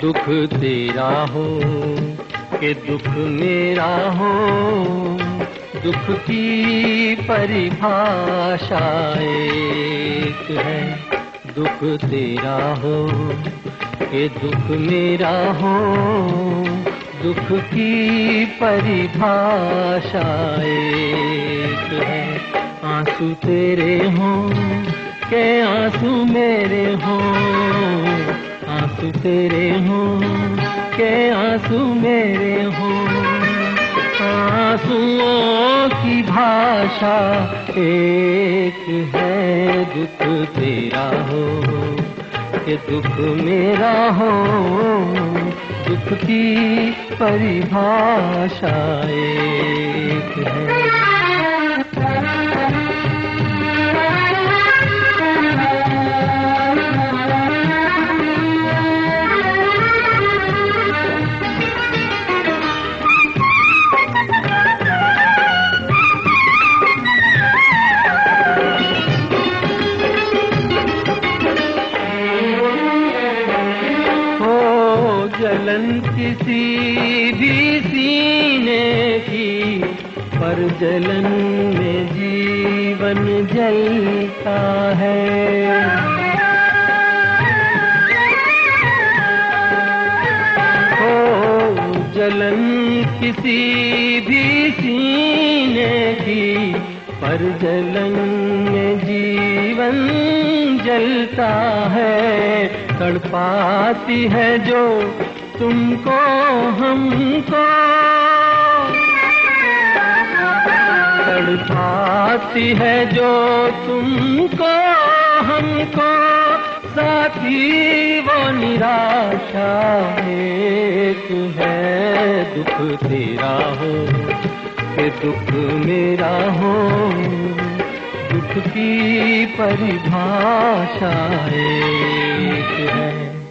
दुख तेरा हो, के दुख मेरा हो, दुख की परिभाषा एक है। दुख तेरा हो, के दुख मेरा हो, दुख की परिभाषा एक है। आँसू तेरे हों, के आँसू मेरे हों। आँसू तेरे हों, के आँसू मेरे हों। आंसुओं की भाषा एक है, दुख तेरा हो, के दुख मेरा हो। दुख की परिभाषा एक है। भी सीने की, पर जलन में जीवन जलता है। हो जलन किसी भी सीने की पर जलन में जीवन जलता है, तड़पाती है जो तुमको, हमको। तड़पाती है जो तुमको, हमको। साथी वो निराशा, एक है दुख तेरा हो। के दुख मेरा हो दुख की परिभाषा एक है।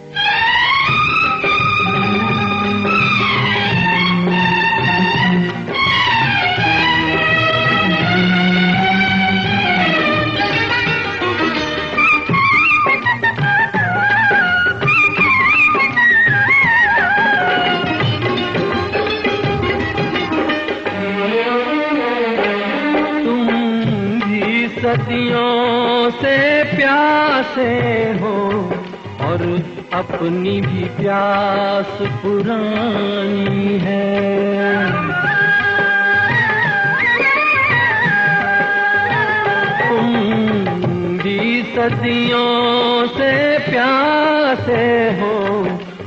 सदियों से प्यासे हो और अपनी भी प्यास पुरानी है। सदियों से प्यासे हो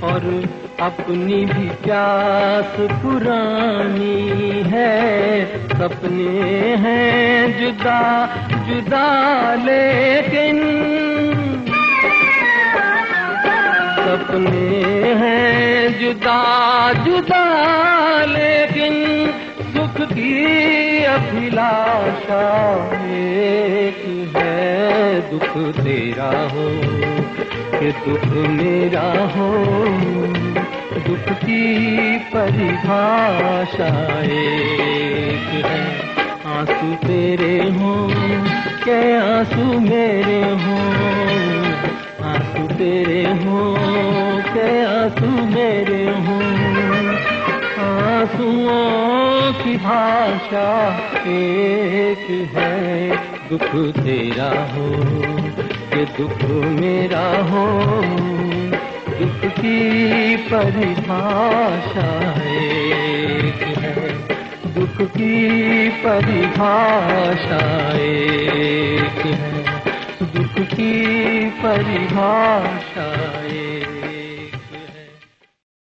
और अपनी भी प्यास पुरानी है, सपने हैं जुदा जुदा लेकिन सपने हैं जुदा जुदा लेकिन सुख की अभिलाषा एक है, दुख तेरा हो। कि दुख मेरा हो, दुख की परिभाषा एक है। आँसू तेरे हो के आँसू मेरे हों? आँसू तेरे हो के आँसू मेरे हों? आंसुओं की भाषा एक है, दुख तेरा हो के दुख मेरा हो दुख की परिभाषा एक है। दुख की परिभाषा एक है। दुख की परिभाषा एक